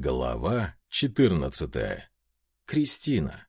Глава 14. Кристина.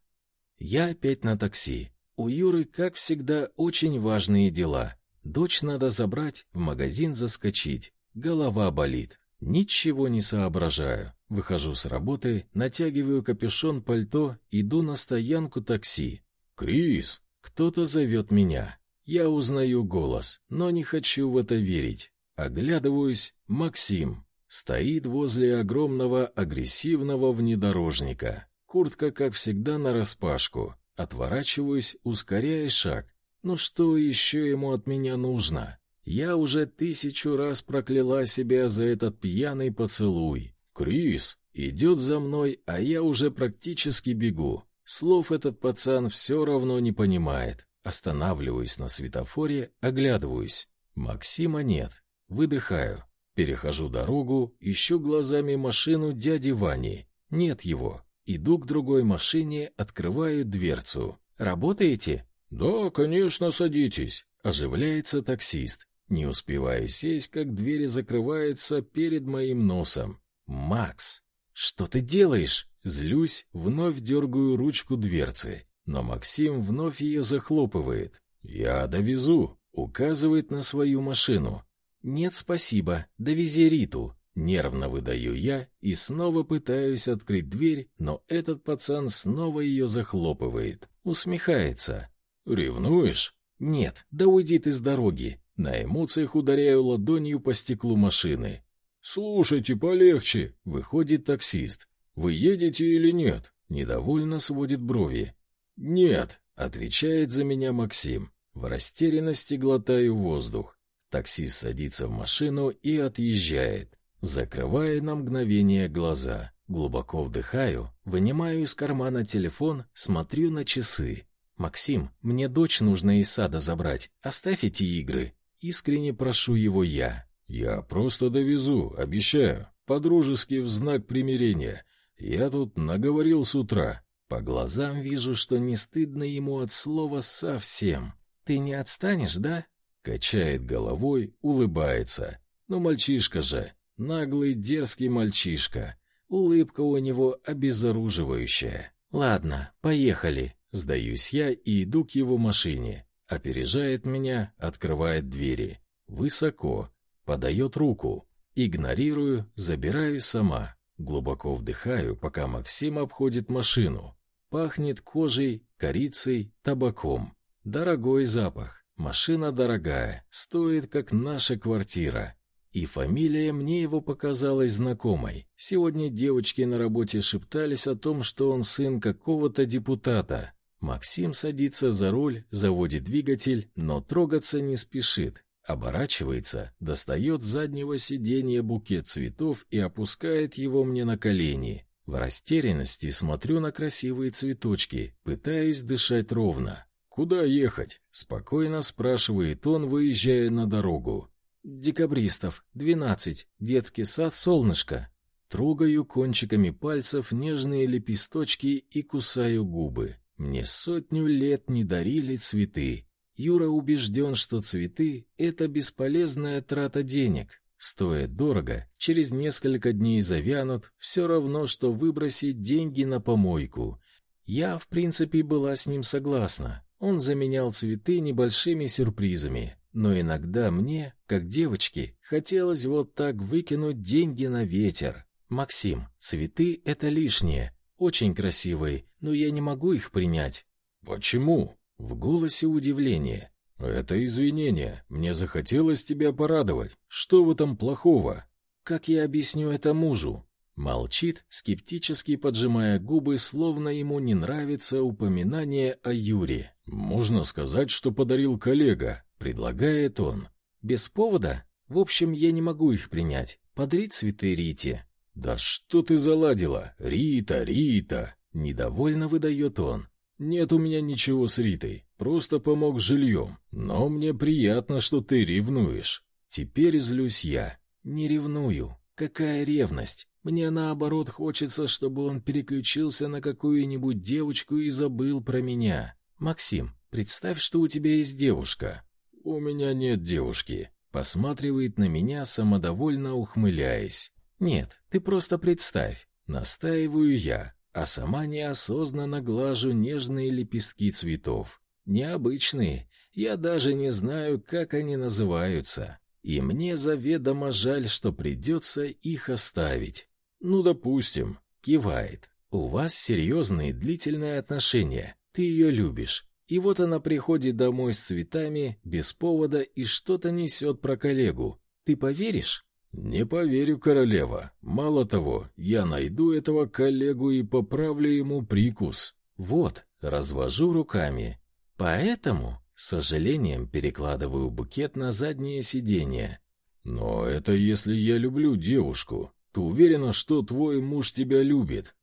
Я опять на такси. У Юры, как всегда, очень важные дела. Дочь надо забрать, в магазин заскочить. Голова болит. Ничего не соображаю. Выхожу с работы, натягиваю капюшон пальто, иду на стоянку такси. «Крис!» Кто-то зовет меня. Я узнаю голос, но не хочу в это верить. Оглядываюсь. Максим. Стоит возле огромного агрессивного внедорожника. Куртка, как всегда, нараспашку. Отворачиваюсь, ускоряя шаг. Ну что еще ему от меня нужно? Я уже тысячу раз прокляла себя за этот пьяный поцелуй. Крис идет за мной, а я уже практически бегу. Слов этот пацан все равно не понимает. Останавливаюсь на светофоре, оглядываюсь. Максима нет. Выдыхаю. Перехожу дорогу, ищу глазами машину дяди Вани. Нет его. Иду к другой машине, открываю дверцу. «Работаете?» «Да, конечно, садитесь», — оживляется таксист. Не успеваю сесть, как двери закрываются перед моим носом. «Макс, что ты делаешь?» Злюсь, вновь дергаю ручку дверцы, но Максим вновь ее захлопывает. «Я довезу», — указывает на свою машину. «Нет, спасибо, довези Риту». Нервно выдаю я и снова пытаюсь открыть дверь, но этот пацан снова ее захлопывает. Усмехается. «Ревнуешь?» «Нет, да уйди ты с дороги». На эмоциях ударяю ладонью по стеклу машины. «Слушайте, полегче!» — выходит таксист. «Вы едете или нет?» — недовольно сводит брови. «Нет», — отвечает за меня Максим. В растерянности глотаю воздух. Таксист садится в машину и отъезжает, закрывая на мгновение глаза. Глубоко вдыхаю, вынимаю из кармана телефон, смотрю на часы. «Максим, мне дочь нужно из сада забрать. Оставь эти игры». Искренне прошу его я. «Я просто довезу, обещаю. По-дружески в знак примирения. Я тут наговорил с утра. По глазам вижу, что не стыдно ему от слова совсем. Ты не отстанешь, да?» Качает головой, улыбается. Ну, мальчишка же, наглый, дерзкий мальчишка. Улыбка у него обезоруживающая. Ладно, поехали. Сдаюсь я и иду к его машине. Опережает меня, открывает двери. Высоко. Подает руку. Игнорирую, забираю сама. Глубоко вдыхаю, пока Максим обходит машину. Пахнет кожей, корицей, табаком. Дорогой запах. Машина дорогая, стоит как наша квартира. И фамилия мне его показалась знакомой. Сегодня девочки на работе шептались о том, что он сын какого-то депутата. Максим садится за руль, заводит двигатель, но трогаться не спешит. Оборачивается, достает с заднего сиденья букет цветов и опускает его мне на колени. В растерянности смотрю на красивые цветочки, пытаюсь дышать ровно. «Куда ехать?» — спокойно спрашивает он, выезжая на дорогу. «Декабристов, двенадцать, детский сад «Солнышко». Трогаю кончиками пальцев нежные лепесточки и кусаю губы. Мне сотню лет не дарили цветы. Юра убежден, что цветы — это бесполезная трата денег. Стоят дорого, через несколько дней завянут, все равно, что выбросить деньги на помойку. Я, в принципе, была с ним согласна. Он заменял цветы небольшими сюрпризами, но иногда мне, как девочке, хотелось вот так выкинуть деньги на ветер. Максим, цветы это лишнее, очень красивые, но я не могу их принять. Почему? В голосе удивление. Это извинение. Мне захотелось тебя порадовать. Что в этом плохого? Как я объясню это мужу? Молчит, скептически поджимая губы, словно ему не нравится упоминание о Юре. «Можно сказать, что подарил коллега», — предлагает он. «Без повода? В общем, я не могу их принять. Подари цветы Рите». «Да что ты заладила? Рита, Рита!» — недовольно выдает он. «Нет у меня ничего с Ритой, просто помог с жильем. Но мне приятно, что ты ревнуешь. Теперь злюсь я. Не ревную. Какая ревность? Мне наоборот хочется, чтобы он переключился на какую-нибудь девочку и забыл про меня. Максим, представь, что у тебя есть девушка. У меня нет девушки. Посматривает на меня, самодовольно ухмыляясь. Нет, ты просто представь. Настаиваю я, а сама неосознанно глажу нежные лепестки цветов. Необычные, я даже не знаю, как они называются. И мне заведомо жаль, что придется их оставить. Ну, допустим, кивает. У вас серьезные длительные отношения. Ты ее любишь. И вот она приходит домой с цветами без повода и что-то несет про коллегу. Ты поверишь? Не поверю, королева. Мало того, я найду этого коллегу и поправлю ему прикус. Вот, развожу руками. Поэтому, с сожалением, перекладываю букет на заднее сиденье. Но это если я люблю девушку. Ты уверена, что твой муж тебя любит?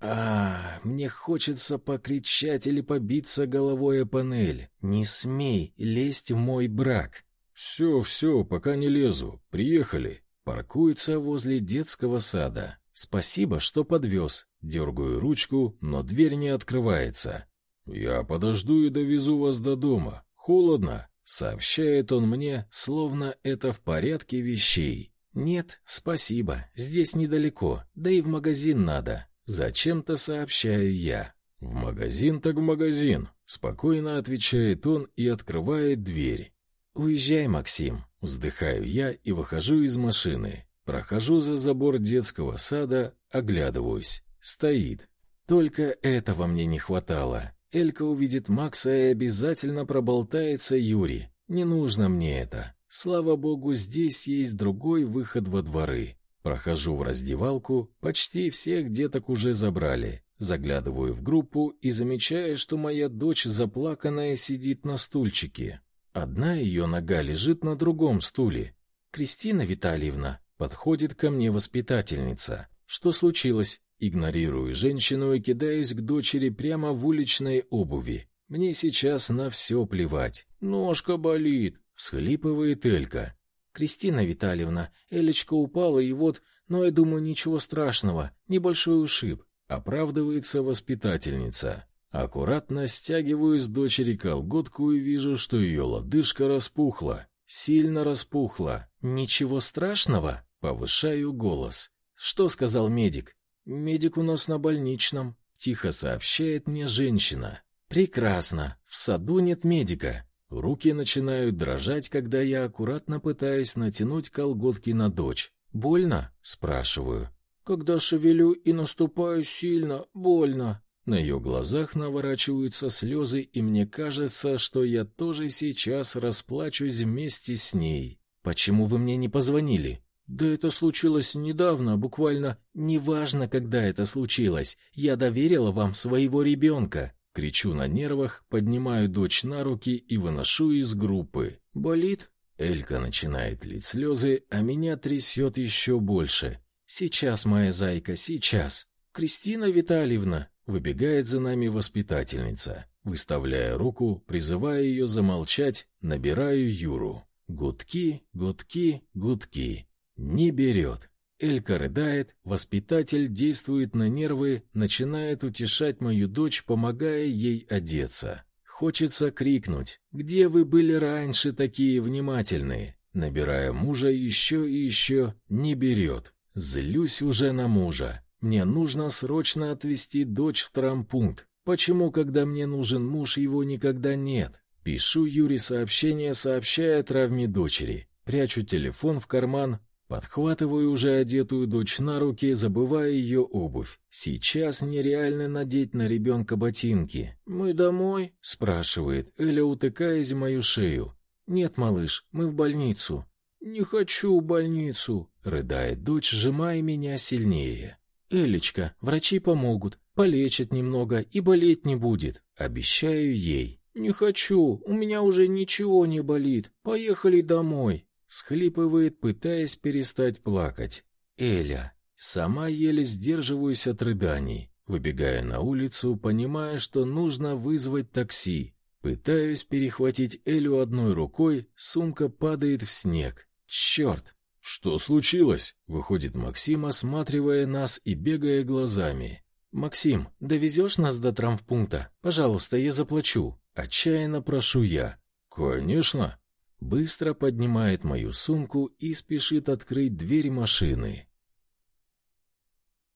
А, мне хочется покричать или побиться головой о панель. Не смей лезть в мой брак. «Все, все, пока не лезу. Приехали». Паркуется возле детского сада. «Спасибо, что подвез». Дергаю ручку, но дверь не открывается. «Я подожду и довезу вас до дома. Холодно», — сообщает он мне, словно это в порядке вещей. «Нет, спасибо, здесь недалеко, да и в магазин надо». Зачем-то сообщаю я. «В магазин так в магазин», — спокойно отвечает он и открывает дверь. «Уезжай, Максим!» — вздыхаю я и выхожу из машины. Прохожу за забор детского сада, оглядываюсь. Стоит. Только этого мне не хватало. Элька увидит Макса и обязательно проболтается Юре. Не нужно мне это. Слава богу, здесь есть другой выход во дворы. Прохожу в раздевалку, почти всех деток уже забрали. Заглядываю в группу и замечаю, что моя дочь заплаканная сидит на стульчике. Одна ее нога лежит на другом стуле. Кристина Витальевна подходит ко мне воспитательница. Что случилось? Игнорирую женщину и кидаюсь к дочери прямо в уличной обуви. Мне сейчас на все плевать. Ножка болит, всхлипывает Элька. Кристина Витальевна, Элечка упала и вот, но я думаю, ничего страшного, небольшой ушиб, оправдывается воспитательница. Аккуратно стягиваю с дочери колготку и вижу, что ее лодыжка распухла. Сильно распухла. Ничего страшного? Повышаю голос. Что сказал медик? Медик у нас на больничном, тихо сообщает мне женщина. Прекрасно. В саду нет медика. Руки начинают дрожать, когда я аккуратно пытаюсь натянуть колготки на дочь. Больно? спрашиваю. Когда шевелю и наступаю сильно, больно. На ее глазах наворачиваются слезы, и мне кажется, что я тоже сейчас расплачусь вместе с ней. Почему вы мне не позвонили? Да это случилось недавно, буквально неважно, когда это случилось. Я доверила вам своего ребенка. Кричу на нервах, поднимаю дочь на руки и выношу из группы. Болит? Элька начинает лить слезы, а меня трясет еще больше. Сейчас, моя зайка, сейчас. Кристина Витальевна, Выбегает за нами воспитательница. Выставляя руку, призывая ее замолчать, набираю Юру. Гудки, гудки, гудки. Не берет. Элька рыдает, воспитатель действует на нервы, начинает утешать мою дочь, помогая ей одеться. Хочется крикнуть: "Где вы были раньше такие внимательные?" Набирая мужа еще и еще, не берет. Злюсь уже на мужа. Мне нужно срочно отвезти дочь в травмпункт. Почему, когда мне нужен муж, его никогда нет? Пишу Юре сообщение, сообщая о травме дочери. Прячу телефон в карман, подхватываю уже одетую дочь на руки, забывая ее обувь. Сейчас нереально надеть на ребенка ботинки. «Мы домой?» — спрашивает Эля, утыкаясь в мою шею. «Нет, малыш, мы в больницу». «Не хочу в больницу», — рыдает дочь, сжимая меня сильнее. Элечка, врачи помогут, полечат немного и болеть не будет, обещаю ей. Не хочу, у меня уже ничего не болит. Поехали домой, всхлипывает, пытаясь перестать плакать. Эля, сама еле сдерживаюсь от рыданий, выбегая на улицу, понимая, что нужно вызвать такси. Пытаюсь перехватить Элю одной рукой, сумка падает в снег. Черт, «Что случилось?» — выходит Максим, осматривая нас и бегая глазами. «Максим, довезешь нас до травмпункта? Пожалуйста, я заплачу». Отчаянно прошу я. «Конечно». Быстро поднимает мою сумку и спешит открыть дверь машины.